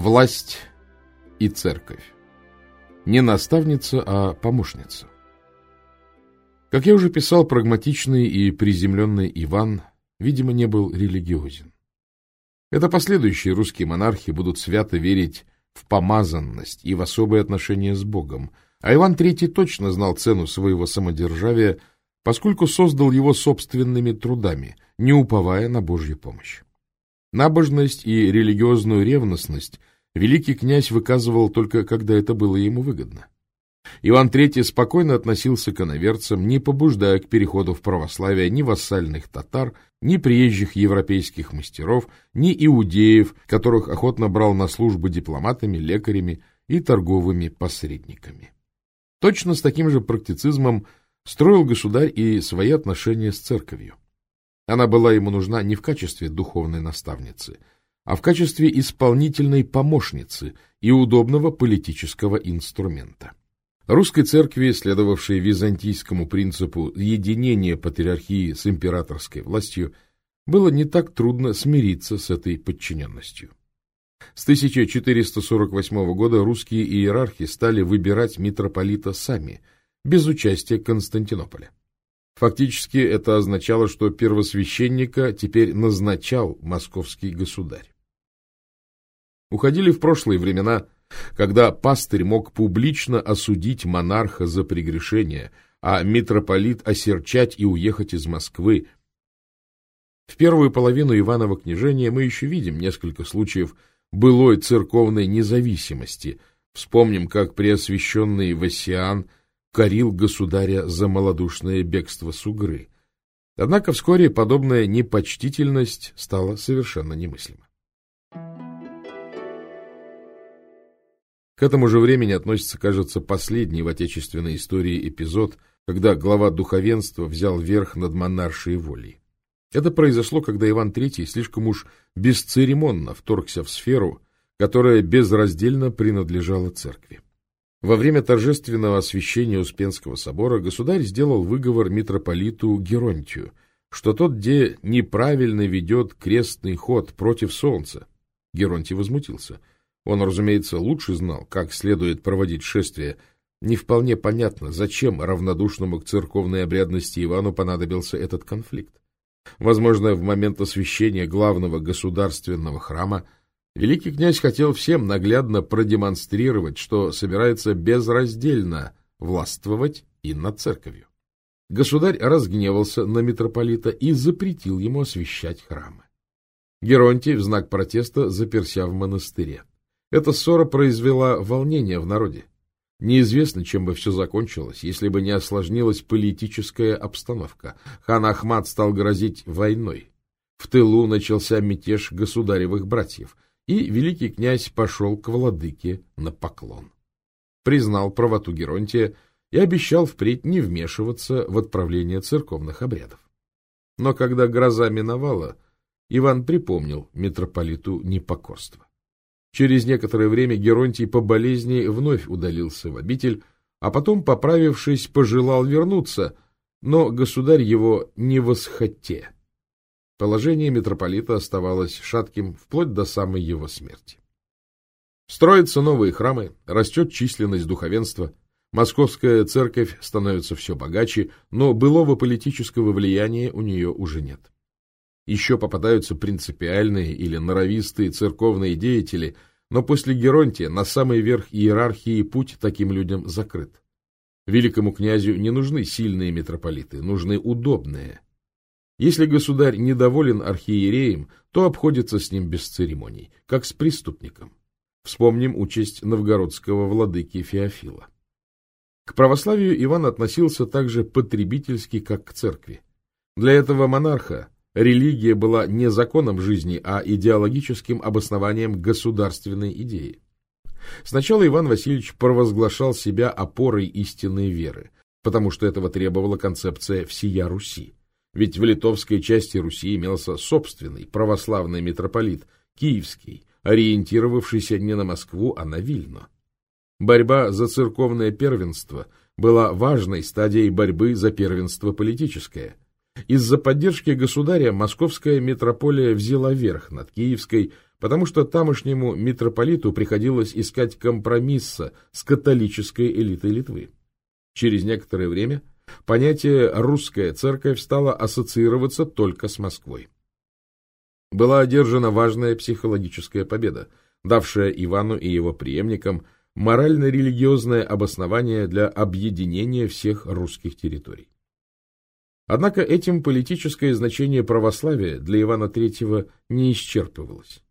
Власть и церковь. Не наставница, а помощница. Как я уже писал, прагматичный и приземленный Иван, видимо, не был религиозен. Это последующие русские монархи будут свято верить в помазанность и в особые отношения с Богом, а Иван III точно знал цену своего самодержавия, поскольку создал его собственными трудами, не уповая на Божью помощь. Набожность и религиозную ревностность великий князь выказывал только когда это было ему выгодно. Иван III спокойно относился к иноверцам, не побуждая к переходу в православие ни вассальных татар, ни приезжих европейских мастеров, ни иудеев, которых охотно брал на службу дипломатами, лекарями и торговыми посредниками. Точно с таким же практицизмом строил государь и свои отношения с церковью. Она была ему нужна не в качестве духовной наставницы, а в качестве исполнительной помощницы и удобного политического инструмента. Русской церкви, следовавшей византийскому принципу единения патриархии с императорской властью, было не так трудно смириться с этой подчиненностью. С 1448 года русские иерархи стали выбирать митрополита сами, без участия Константинополя. Фактически это означало, что первосвященника теперь назначал московский государь. Уходили в прошлые времена, когда пастырь мог публично осудить монарха за прегрешение, а митрополит осерчать и уехать из Москвы. В первую половину Иванова княжения мы еще видим несколько случаев былой церковной независимости. Вспомним, как преосвященный Васиан – корил государя за малодушное бегство с Угры. Однако вскоре подобная непочтительность стала совершенно немыслима. К этому же времени относится, кажется, последний в отечественной истории эпизод, когда глава духовенства взял верх над монаршей волей. Это произошло, когда Иван III слишком уж бесцеремонно вторгся в сферу, которая безраздельно принадлежала церкви. Во время торжественного освящения Успенского собора государь сделал выговор митрополиту Геронтию, что тот где неправильно ведет крестный ход против солнца. Геронтий возмутился. Он, разумеется, лучше знал, как следует проводить шествие. Не вполне понятно, зачем равнодушному к церковной обрядности Ивану понадобился этот конфликт. Возможно, в момент освящения главного государственного храма Великий князь хотел всем наглядно продемонстрировать, что собирается безраздельно властвовать и над церковью. Государь разгневался на митрополита и запретил ему освящать храмы. Геронтий в знак протеста заперся в монастыре. Эта ссора произвела волнение в народе. Неизвестно, чем бы все закончилось, если бы не осложнилась политическая обстановка. Хан Ахмат стал грозить войной. В тылу начался мятеж государевых братьев — и великий князь пошел к владыке на поклон. Признал правоту Геронтия и обещал впредь не вмешиваться в отправление церковных обрядов. Но когда гроза миновала, Иван припомнил митрополиту непокорство. Через некоторое время Геронтий по болезни вновь удалился в обитель, а потом, поправившись, пожелал вернуться, но государь его не восхоте Положение митрополита оставалось шатким вплоть до самой его смерти. Строятся новые храмы, растет численность духовенства, московская церковь становится все богаче, но былого политического влияния у нее уже нет. Еще попадаются принципиальные или норовистые церковные деятели, но после Геронтия на самый верх иерархии путь таким людям закрыт. Великому князю не нужны сильные митрополиты, нужны удобные – если государь недоволен архиереем, то обходится с ним без церемоний, как с преступником. Вспомним участь новгородского владыки Феофила. К православию Иван относился так же потребительски, как к церкви. Для этого монарха религия была не законом жизни, а идеологическим обоснованием государственной идеи. Сначала Иван Васильевич провозглашал себя опорой истинной веры, потому что этого требовала концепция «всея Руси». Ведь в литовской части Руси имелся собственный православный митрополит, киевский, ориентировавшийся не на Москву, а на Вильно. Борьба за церковное первенство была важной стадией борьбы за первенство политическое. Из-за поддержки государя московская митрополия взяла верх над Киевской, потому что тамошнему митрополиту приходилось искать компромисса с католической элитой Литвы. Через некоторое время понятие «русская церковь» стало ассоциироваться только с Москвой. Была одержана важная психологическая победа, давшая Ивану и его преемникам морально-религиозное обоснование для объединения всех русских территорий. Однако этим политическое значение православия для Ивана III не исчерпывалось.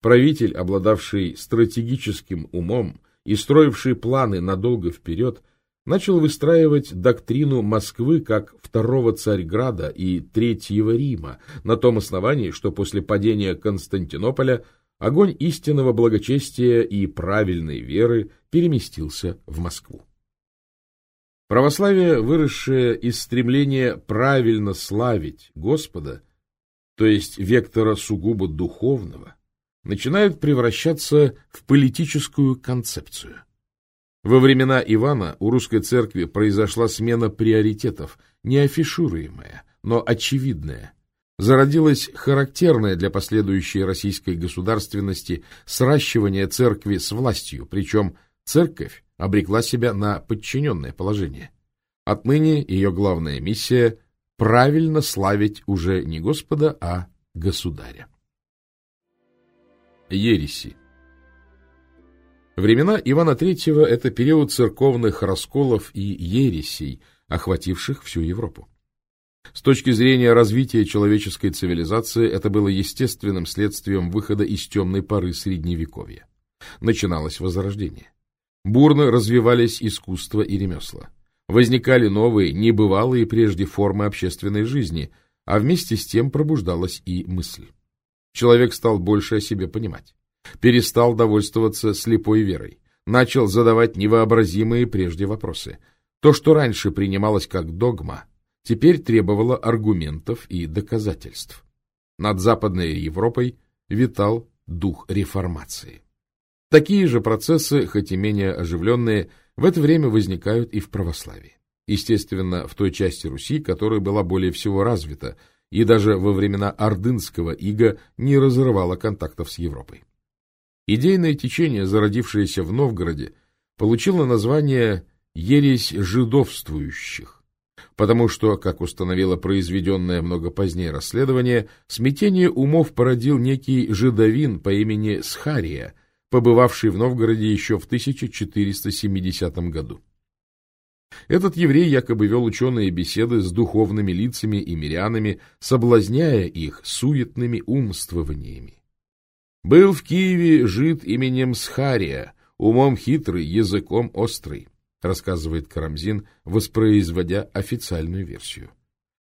Правитель, обладавший стратегическим умом и строивший планы надолго вперед, начал выстраивать доктрину Москвы как второго Царьграда и Третьего Рима на том основании, что после падения Константинополя огонь истинного благочестия и правильной веры переместился в Москву. Православие, выросшее из стремления правильно славить Господа, то есть вектора сугубо духовного, начинает превращаться в политическую концепцию. Во времена Ивана у русской церкви произошла смена приоритетов, не афишируемая, но очевидная. Зародилось характерное для последующей российской государственности сращивание церкви с властью, причем церковь обрекла себя на подчиненное положение. Отныне ее главная миссия – правильно славить уже не Господа, а Государя. Ереси Времена Ивана III – это период церковных расколов и ересей, охвативших всю Европу. С точки зрения развития человеческой цивилизации это было естественным следствием выхода из темной поры Средневековья. Начиналось Возрождение. Бурно развивались искусство и ремесла. Возникали новые, небывалые прежде формы общественной жизни, а вместе с тем пробуждалась и мысль. Человек стал больше о себе понимать. Перестал довольствоваться слепой верой. Начал задавать невообразимые прежде вопросы. То, что раньше принималось как догма, теперь требовало аргументов и доказательств. Над Западной Европой витал дух реформации. Такие же процессы, хоть и менее оживленные, в это время возникают и в православии. Естественно, в той части Руси, которая была более всего развита, и даже во времена ордынского ига не разрывала контактов с Европой. Идейное течение, зародившееся в Новгороде, получило название «ересь жидовствующих», потому что, как установило произведенное много позднее расследование, смятение умов породил некий жидовин по имени Схария – побывавший в Новгороде еще в 1470 году. Этот еврей якобы вел ученые беседы с духовными лицами и мирянами, соблазняя их суетными умствованиями. Был в Киеве жид именем Схария, умом хитрый, языком острый, рассказывает Карамзин, воспроизводя официальную версию.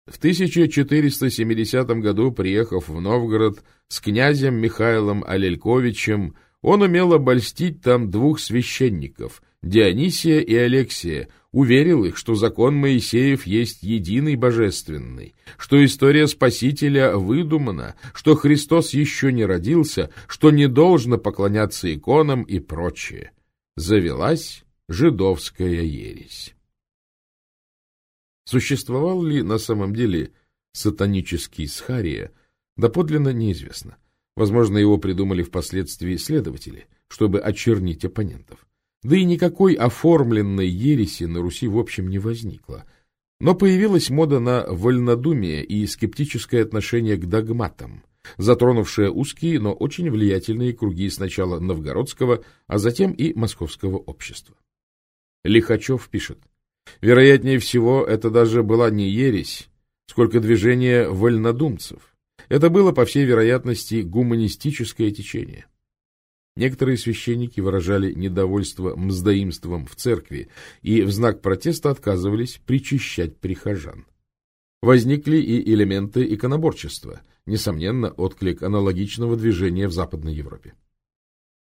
В 1470 году, приехав в Новгород с князем Михаилом Алельковичем, он умел обольстить там двух священников, Дионисия и Алексия, уверил их, что закон Моисеев есть единый божественный, что история Спасителя выдумана, что Христос еще не родился, что не должно поклоняться иконам и прочее. Завелась жидовская ересь. Существовал ли на самом деле сатанический Схария, доподлинно неизвестно. Возможно, его придумали впоследствии следователи, чтобы очернить оппонентов. Да и никакой оформленной ереси на Руси в общем не возникло. Но появилась мода на вольнодумие и скептическое отношение к догматам, затронувшее узкие, но очень влиятельные круги сначала новгородского, а затем и московского общества. Лихачев пишет, вероятнее всего, это даже была не ересь, сколько движение вольнодумцев, это было, по всей вероятности, гуманистическое течение. Некоторые священники выражали недовольство мздоимством в церкви и в знак протеста отказывались причащать прихожан. Возникли и элементы иконоборчества, несомненно, отклик аналогичного движения в Западной Европе.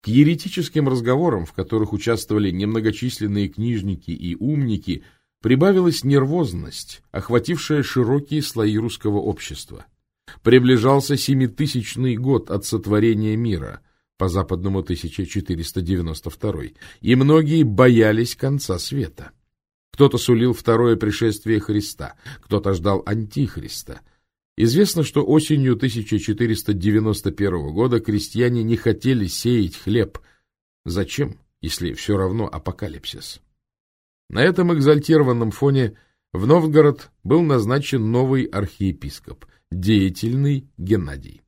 К еретическим разговорам, в которых участвовали немногочисленные книжники и умники, прибавилась нервозность, охватившая широкие слои русского общества – Приближался семитысячный год от сотворения мира, по западному 1492, и многие боялись конца света. Кто-то сулил второе пришествие Христа, кто-то ждал Антихриста. Известно, что осенью 1491 года крестьяне не хотели сеять хлеб. Зачем, если все равно апокалипсис? На этом экзальтированном фоне в Новгород был назначен новый архиепископ, деятельный Геннадий.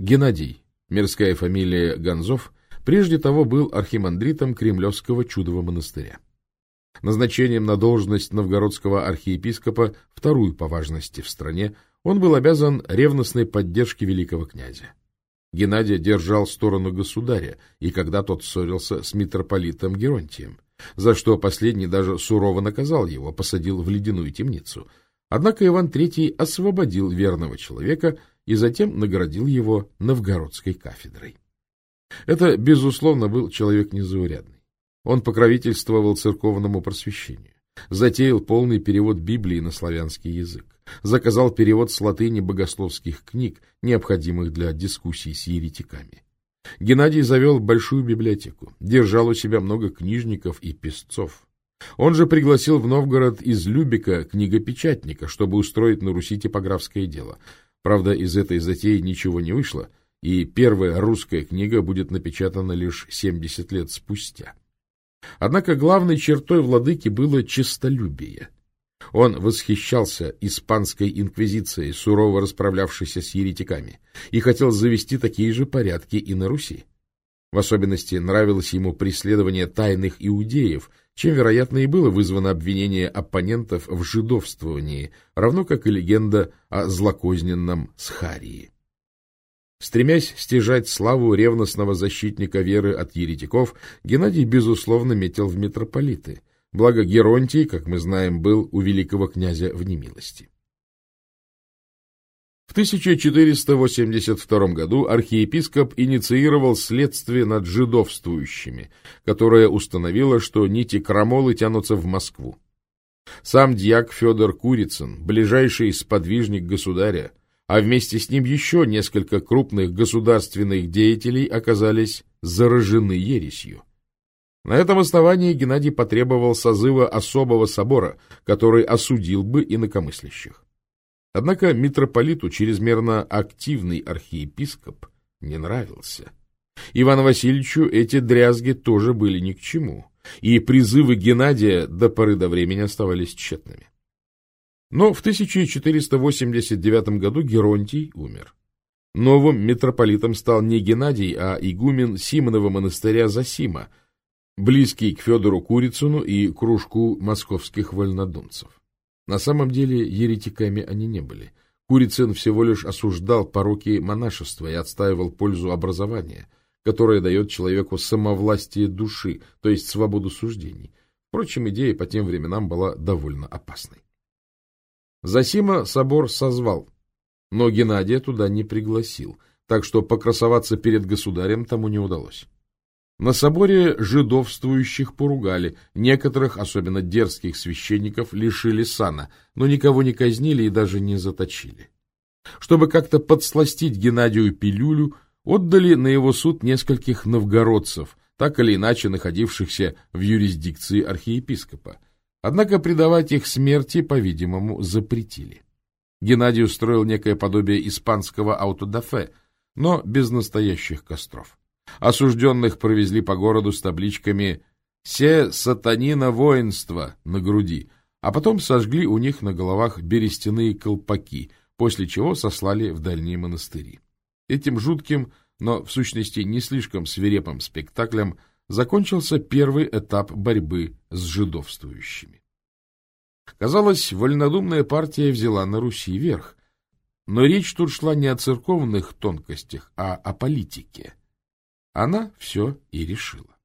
Геннадий, мирская фамилия Гонзов, прежде того был архимандритом Кремлевского чудового монастыря. Назначением на должность новгородского архиепископа, вторую по важности в стране, он был обязан ревностной поддержке великого князя. Геннадий держал сторону государя, и когда тот ссорился с митрополитом Геронтием, за что последний даже сурово наказал его, посадил в ледяную темницу. Однако Иван III освободил верного человека и затем наградил его новгородской кафедрой. Это, безусловно, был человек незаурядный. Он покровительствовал церковному просвещению, затеял полный перевод Библии на славянский язык, заказал перевод с латыни богословских книг, необходимых для дискуссий с еретиками. Геннадий завел большую библиотеку, держал у себя много книжников и песцов. Он же пригласил в Новгород из Любика книгопечатника, чтобы устроить на Руси типографское дело — Правда, из этой затеи ничего не вышло, и первая русская книга будет напечатана лишь 70 лет спустя. Однако главной чертой владыки было честолюбие. Он восхищался испанской инквизицией, сурово расправлявшейся с еретиками, и хотел завести такие же порядки и на Руси. В особенности нравилось ему преследование тайных иудеев, чем, вероятно, и было вызвано обвинение оппонентов в жидовствовании, равно как и легенда о злокозненном Схарии. Стремясь стяжать славу ревностного защитника веры от еретиков, Геннадий, безусловно, метил в митрополиты, благо Геронтий, как мы знаем, был у великого князя в немилости. В 1482 году архиепископ инициировал следствие над жидовствующими, которое установило, что нити крамолы тянутся в Москву. Сам дьяк Федор Курицын, ближайший сподвижник государя, а вместе с ним еще несколько крупных государственных деятелей оказались заражены ересью. На этом основании Геннадий потребовал созыва особого собора, который осудил бы инакомыслящих. Однако митрополиту чрезмерно активный архиепископ не нравился. Ивану Васильевичу эти дрязги тоже были ни к чему, и призывы Геннадия до поры до времени оставались тщетными. Но в 1489 году Геронтий умер. Новым митрополитом стал не Геннадий, а игумен Симонова монастыря Засима, близкий к Федору Курицыну и кружку московских вольнодумцев. На самом деле еретиками они не были. Курицын всего лишь осуждал пороки монашества и отстаивал пользу образования, которое дает человеку самовластие души, то есть свободу суждений. Впрочем, идея по тем временам была довольно опасной. Засима собор созвал, но Геннадия туда не пригласил, так что покрасоваться перед государем тому не удалось. На соборе жидовствующих поругали, некоторых, особенно дерзких священников, лишили сана, но никого не казнили и даже не заточили. Чтобы как-то подсластить Геннадию пилюлю, отдали на его суд нескольких новгородцев, так или иначе находившихся в юрисдикции архиепископа. Однако предавать их смерти, по-видимому, запретили. Геннадий устроил некое подобие испанского аутодафе, но без настоящих костров. Осужденных провезли по городу с табличками «Се сатанина воинства» на груди, а потом сожгли у них на головах берестяные колпаки, после чего сослали в дальние монастыри. Этим жутким, но в сущности не слишком свирепым спектаклем закончился первый этап борьбы с жидовствующими. Казалось, вольнодумная партия взяла на Руси верх, но речь тут шла не о церковных тонкостях, а о политике. Она все и решила.